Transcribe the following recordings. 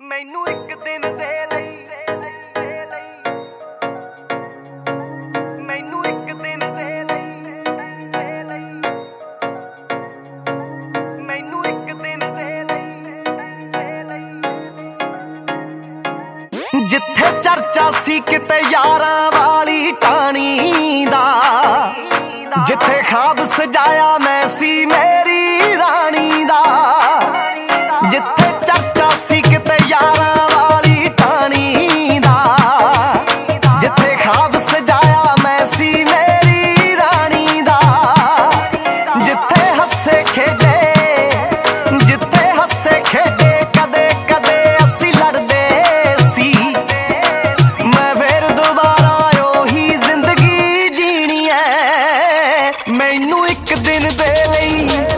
ਮੈਨੂੰ ਇੱਕ ਦਿਨ ਦੇ ਲਈ ਜਿੱਥੇ ਚਰਚਾ ਸੀ ਕਿਤੇ ਯਾਰਾਂ ਵਾਲੀ ਟਾਣੀ ਦਾ, ਜਿੱਥੇ ਖਾਬ ਸਜਾਇਆ ਮੈਂ ਸੀ ਮੇਰੇ ਇੱਕ ਦਿਨ ਦੇ ਲਈ।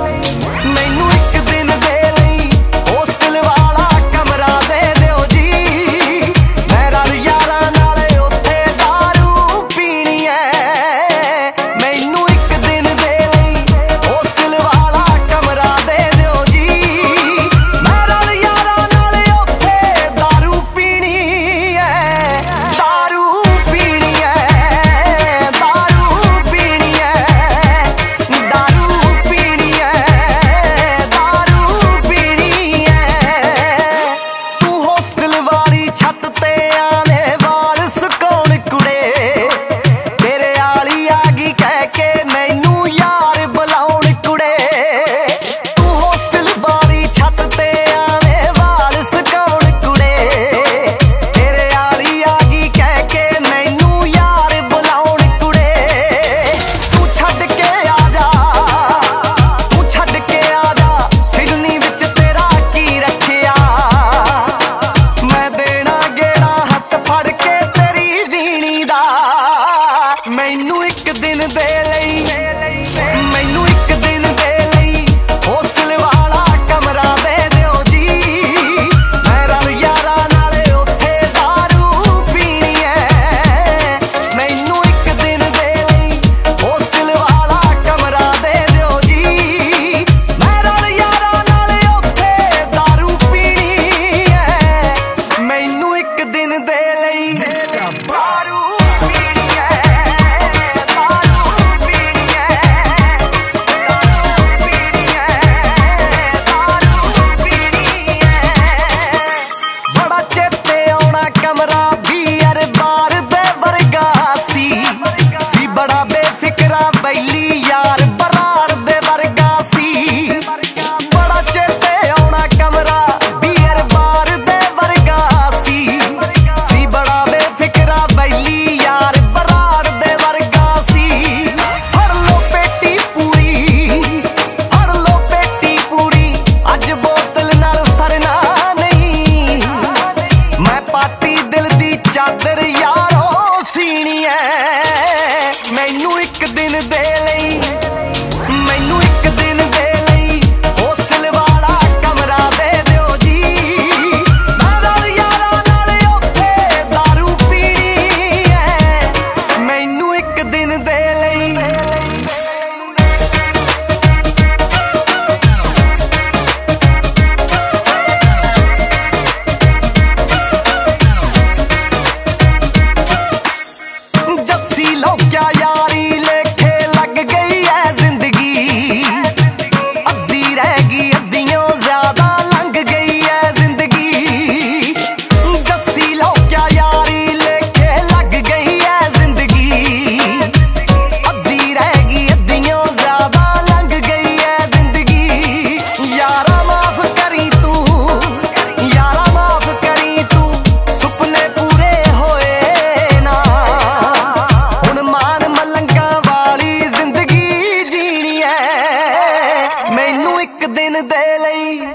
ਦੇ ਲਈ।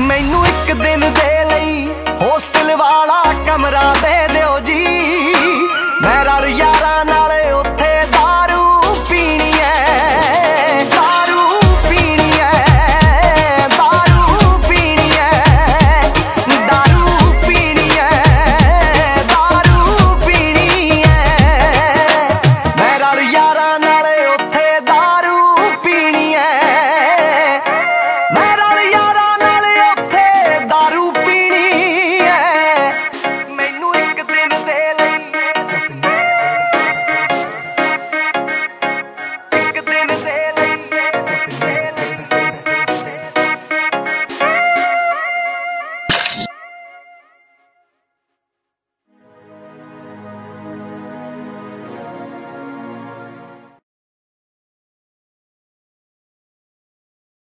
ਮੈਨੂੰ ਇੱਕ ਦਿਨ ਦੇ